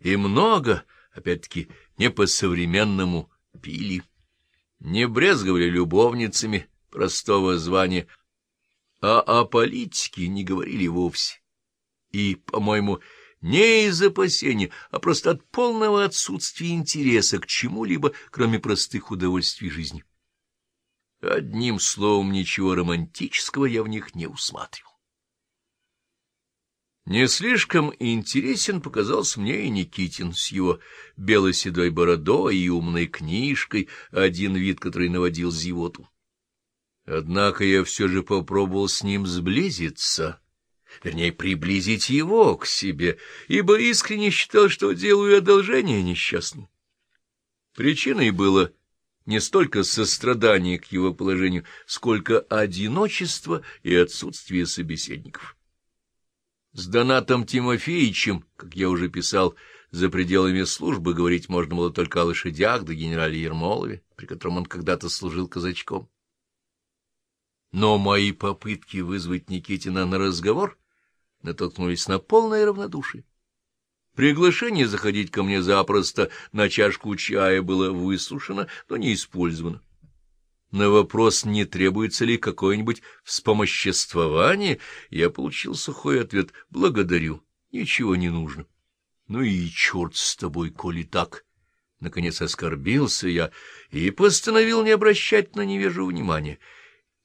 И много, опять-таки, не по-современному пили. Не брезговали любовницами простого звания, а о политике не говорили вовсе. И, по-моему, не из опасения, а просто от полного отсутствия интереса к чему-либо, кроме простых удовольствий жизни. Одним словом, ничего романтического я в них не усматривал. Не слишком интересен показался мне и Никитин с его белоседой бородой и умной книжкой, один вид, который наводил зевоту. Однако я все же попробовал с ним сблизиться, вернее, приблизить его к себе, ибо искренне считал, что делаю одолжение несчастному. Причиной было не столько сострадание к его положению, сколько одиночество и отсутствие собеседников. С Донатом Тимофеевичем, как я уже писал, за пределами службы говорить можно было только о лошадях да генерале Ермолове, при котором он когда-то служил казачком. Но мои попытки вызвать Никитина на разговор натолкнулись на полное равнодушие. Приглашение заходить ко мне запросто на чашку чая было выслушано, но не использовано. На вопрос, не требуется ли какое-нибудь вспомоществование, я получил сухой ответ «благодарю, ничего не нужно». Ну и черт с тобой, коли так. Наконец оскорбился я и постановил не обращать на невежу внимания.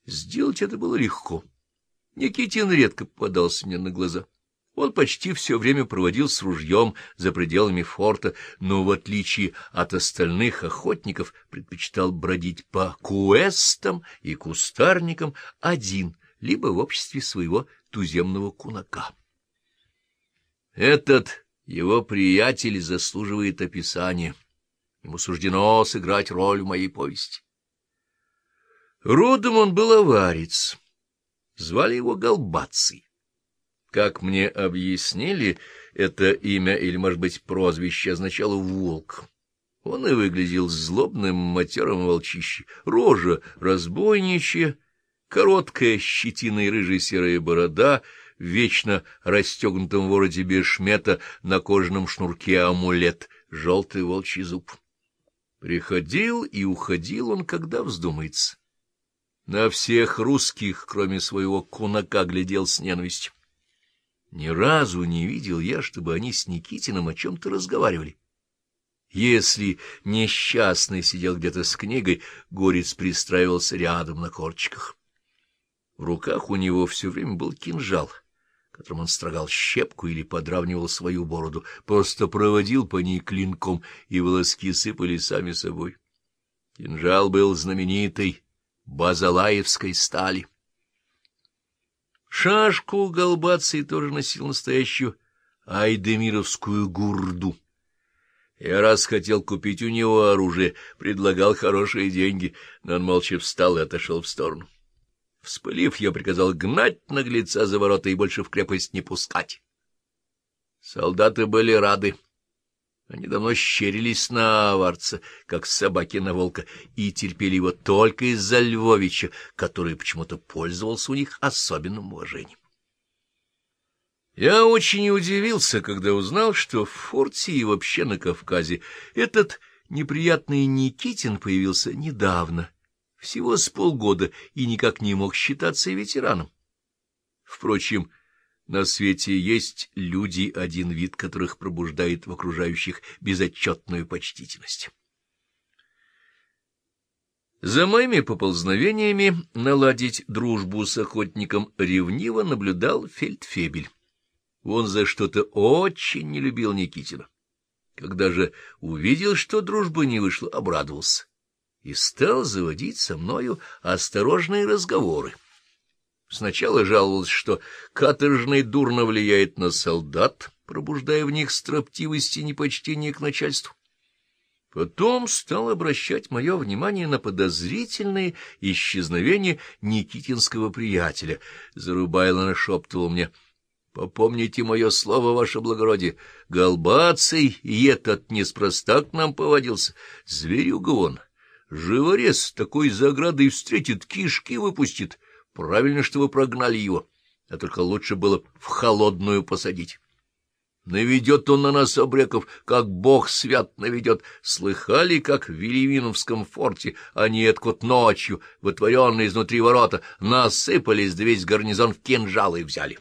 Сделать это было легко. Никитин редко попадался мне на глаза. Он почти все время проводил с ружьем за пределами форта, но, в отличие от остальных охотников, предпочитал бродить по куэстам и кустарникам один, либо в обществе своего туземного кунака. Этот его приятель заслуживает описания. Ему суждено сыграть роль в моей повести. Родом он был аварец. Звали его Голбаций. Как мне объяснили, это имя или, может быть, прозвище означало «волк». Он и выглядел злобным матерым волчище, рожа разбойничья, короткая щетина и рыжая серая борода, вечно расстегнутом вороте бешмета на кожаном шнурке амулет, желтый волчий зуб. Приходил и уходил он, когда вздумается. На всех русских, кроме своего кунака, глядел с ненавистью. Ни разу не видел я, чтобы они с Никитином о чем-то разговаривали. Если несчастный сидел где-то с книгой, горец пристраивался рядом на корчиках. В руках у него все время был кинжал, которым он строгал щепку или подравнивал свою бороду, просто проводил по ней клинком, и волоски сыпали сами собой. Кинжал был знаменитый базалаевской стали. Шашку Голбаций тоже носил настоящую айдемировскую гурду. Я раз хотел купить у него оружие, предлагал хорошие деньги, но он молча встал и отошел в сторону. Вспылив, я приказал гнать наглеца за ворота и больше в крепость не пускать. Солдаты были рады. Они давно щерились на аварца, как собаки на волка, и терпели его только из-за Львовича, который почему-то пользовался у них особенным уважением. Я очень удивился, когда узнал, что в Форте и вообще на Кавказе этот неприятный Никитин появился недавно, всего с полгода, и никак не мог считаться ветераном. Впрочем, на свете есть люди, один вид которых пробуждает в окружающих безотчетную почтительность. За моими поползновениями наладить дружбу с охотником ревниво наблюдал фельдфебель. Он за что-то очень не любил Никитина. Когда же увидел, что дружба не вышла, обрадовался и стал заводить со мною осторожные разговоры. Сначала жаловался, что каторжный дурно влияет на солдат, пробуждая в них строптивость и непочтение к начальству. Потом стал обращать мое внимание на подозрительное исчезновение никитинского приятеля. Зарубайло нашептывал мне — Попомните мое слово, ваше благородие. Голбаций и этот неспроста к нам поводился. Зверюга он. Живорез такой заградой встретит, кишки выпустит. Правильно, что вы прогнали его, а только лучше было в холодную посадить. Наведет он на нас обреков, как бог свят наведет. Слыхали, как в Веливиновском форте они откот ночью, вытворенные изнутри ворота, насыпались, да весь гарнизон в кинжалы взяли.